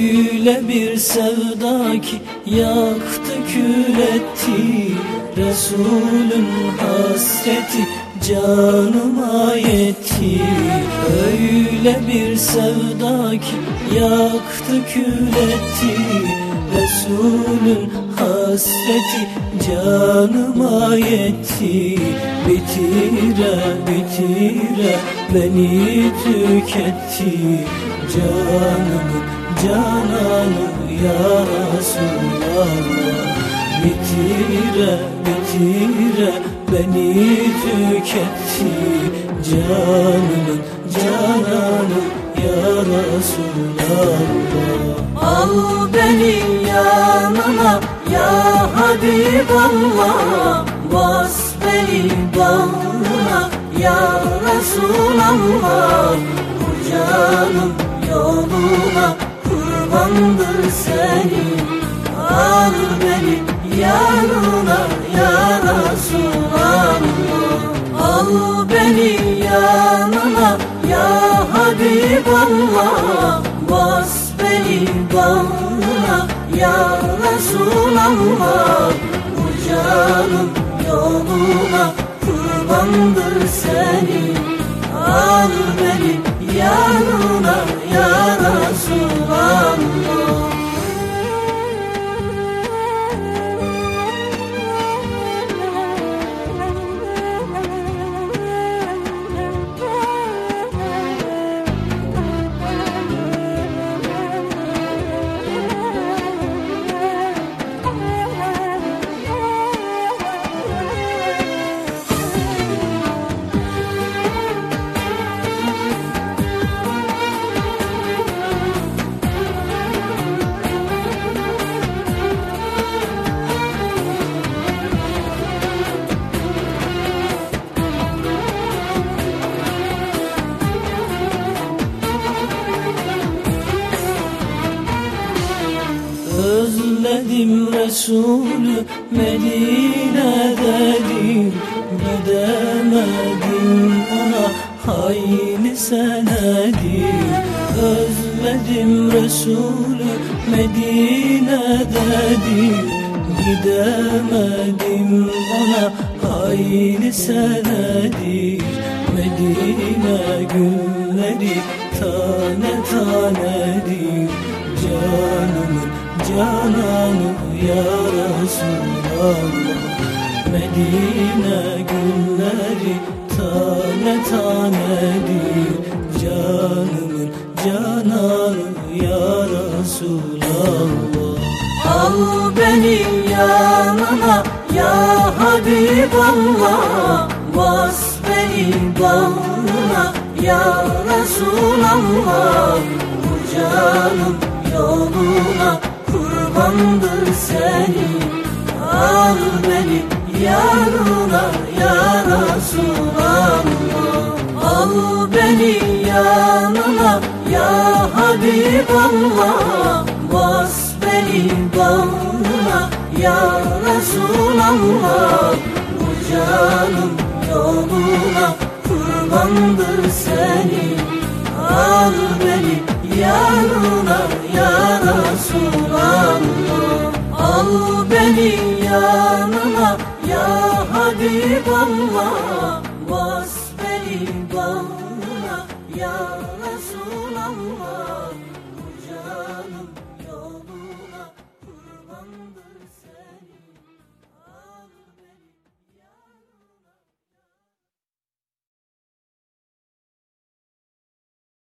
Öyle bir sevda ki yaktı kül etti Resulün hasreti canıma yetti. Öyle bir sevda ki yaktı kül Resulün hasreti canıma yetti. Bitire bitire beni tüketti. Canımın cananı ya Resulallah. Bitire bitire beni tüketti. Canımın cananı ya Resulallah. Al beni yanına ya Habiballah Bas beni bağrına ya Resulallah. Bu canım yoluna kurbandır senin bağrına ya Resulallah Bu canım yoluna kurbandır senin. Al beni yanına Özledim Resulü Medine'dedim Gidemedim. Ona hayli senedir Özledim Resulü Medine'dedim Gidemedim. Ona hayli senedir Medine günleri tane tanedir. Canımın cananı ya Resulallah Medine günleri tane tanedir Canımın cananı ya Resulallah. Al beni yanına ya Habiballah Bas beni bağrına ya Resulallah. Bu canım yoluna kurbandır senin Al beni yanına ya Resulallah Al beni yanına ya Habiballah Bas beni bağrına ya Resulallah Bu canım yoluna kurbandır senin Al beni yanına Bas